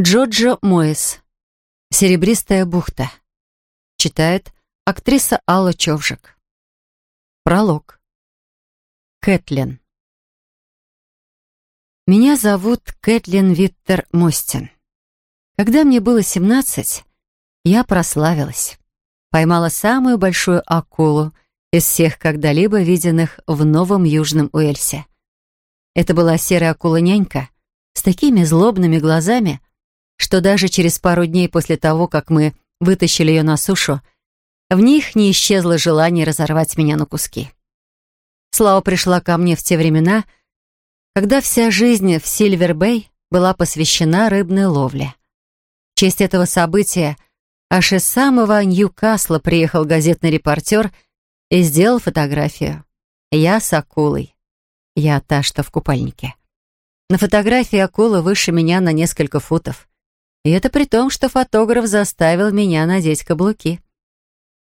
Джоджо Моэс. «Серебристая бухта». Читает актриса Алла Човжик. Пролог. Кэтлин. Меня зовут Кэтлин Виттер Мостин. Когда мне было 17, я прославилась. Поймала самую большую акулу из всех когда-либо виденных в Новом Южном Уэльсе. Это была серая акула-нянька с такими злобными глазами, что даже через пару дней после того, как мы вытащили ее на сушу, в них не исчезло желание разорвать меня на куски. Слава пришла ко мне в те времена, когда вся жизнь в Сильвер-Бэй была посвящена рыбной ловле. В честь этого события аж из самого Ньюкасла приехал газетный репортер и сделал фотографию. Я с акулой. Я та, что в купальнике. На фотографии акула выше меня на несколько футов. И это при том, что фотограф заставил меня надеть каблуки.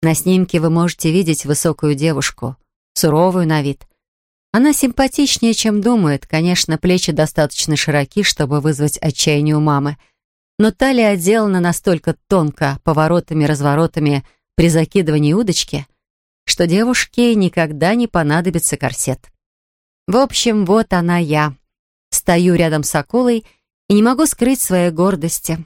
На снимке вы можете видеть высокую девушку, суровую на вид. Она симпатичнее, чем думает. Конечно, плечи достаточно широки, чтобы вызвать отчаяние у мамы. Но талия отделана настолько тонко, поворотами-разворотами при закидывании удочки, что девушке никогда не понадобится корсет. В общем, вот она я. Стою рядом с акулой и не могу скрыть своей гордости.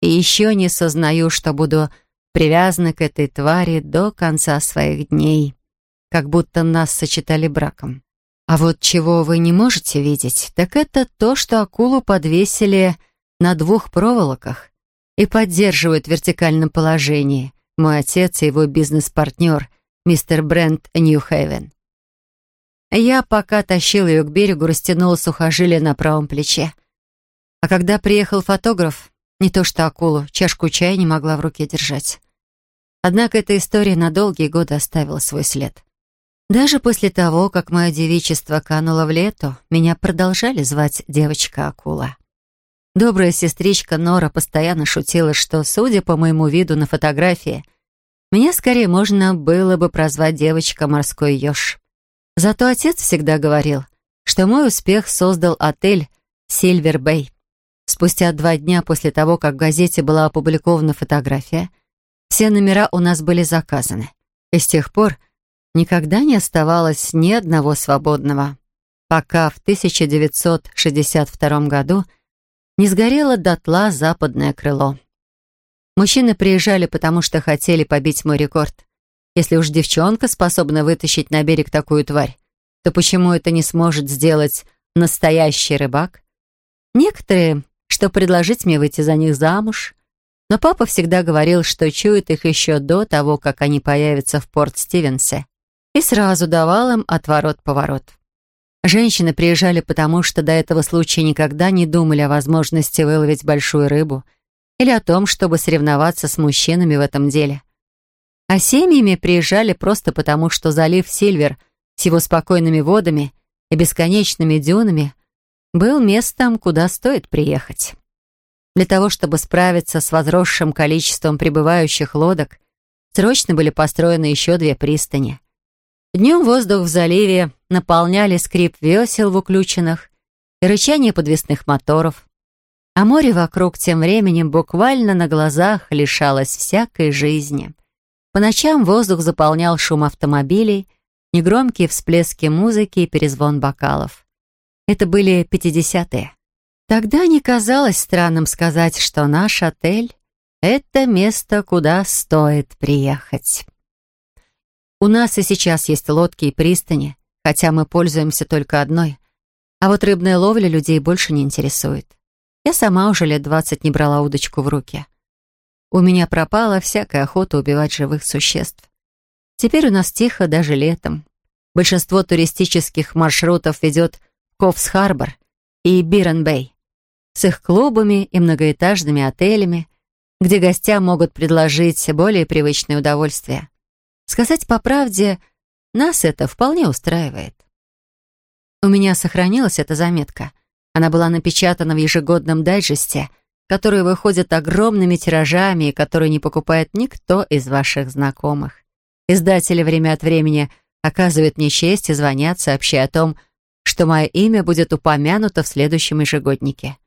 И еще не сознаю, что буду привязана к этой твари до конца своих дней, как будто нас сочетали браком. А вот чего вы не можете видеть, так это то, что акулу подвесили на двух проволоках и поддерживают в вертикальном положении мой отец и его бизнес-партнер, мистер Брент Ньюхейвен. Я, пока тащил ее к берегу, растянула сухожилие на правом плече. А когда приехал фотограф, не то что акулу, чашку чая не могла в руке держать. Однако эта история на долгие годы оставила свой след. Даже после того, как мое девичество кануло в лету, меня продолжали звать девочка-акула. Добрая сестричка Нора постоянно шутила, что, судя по моему виду на фотографии, меня скорее можно было бы прозвать девочка-морской еж. Зато отец всегда говорил, что мой успех создал отель «Сильвер Бэй». Спустя два дня после того, как в газете была опубликована фотография, все номера у нас были заказаны. И с тех пор никогда не оставалось ни одного свободного, пока в 1962 году не сгорело дотла западное крыло. Мужчины приезжали, потому что хотели побить мой рекорд. Если уж девчонка способна вытащить на берег такую тварь, то почему это не сможет сделать настоящий рыбак? Некоторые что предложить мне выйти за них замуж. Но папа всегда говорил, что чует их еще до того, как они появятся в Порт-Стивенсе, и сразу давал им отворот-поворот. Женщины приезжали потому, что до этого случая никогда не думали о возможности выловить большую рыбу или о том, чтобы соревноваться с мужчинами в этом деле. А семьями приезжали просто потому, что залив Сильвер с его спокойными водами и бесконечными дюнами был местом, куда стоит приехать. Для того, чтобы справиться с возросшим количеством прибывающих лодок, срочно были построены еще две пристани. Днем воздух в заливе наполняли скрип весел в уключенных и рычание подвесных моторов, а море вокруг тем временем буквально на глазах лишалось всякой жизни. По ночам воздух заполнял шум автомобилей, негромкие всплески музыки и перезвон бокалов. Это были 50-е. Тогда не казалось странным сказать, что наш отель — это место, куда стоит приехать. У нас и сейчас есть лодки и пристани, хотя мы пользуемся только одной. А вот рыбная ловля людей больше не интересует. Я сама уже лет двадцать не брала удочку в руки. У меня пропала всякая охота убивать живых существ. Теперь у нас тихо даже летом. Большинство туристических маршрутов ведет Ковс-Харбор и Бирен-Бэй с их клубами и многоэтажными отелями, где гостям могут предложить более привычное удовольствие. Сказать по правде, нас это вполне устраивает. У меня сохранилась эта заметка. Она была напечатана в ежегодном дайджесте, который выходит огромными тиражами и который не покупает никто из ваших знакомых. Издатели время от времени оказывают мне честь и звонят, сообщая о том, что мое имя будет упомянуто в следующем ежегоднике.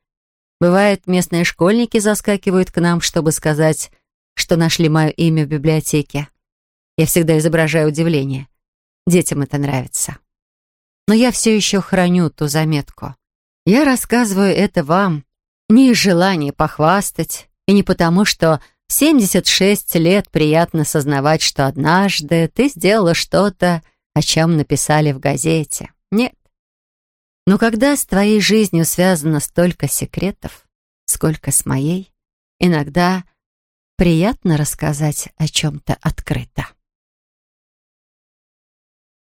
Бывает, местные школьники заскакивают к нам, чтобы сказать, что нашли мое имя в библиотеке. Я всегда изображаю удивление. Детям это нравится. Но я все еще храню ту заметку. Я рассказываю это вам не из желания похвастать, и не потому, что 76 лет приятно сознавать, что однажды ты сделала что-то, о чем написали в газете. Нет. Но когда с твоей жизнью связано столько секретов, сколько с моей, иногда приятно рассказать о чем-то открыто.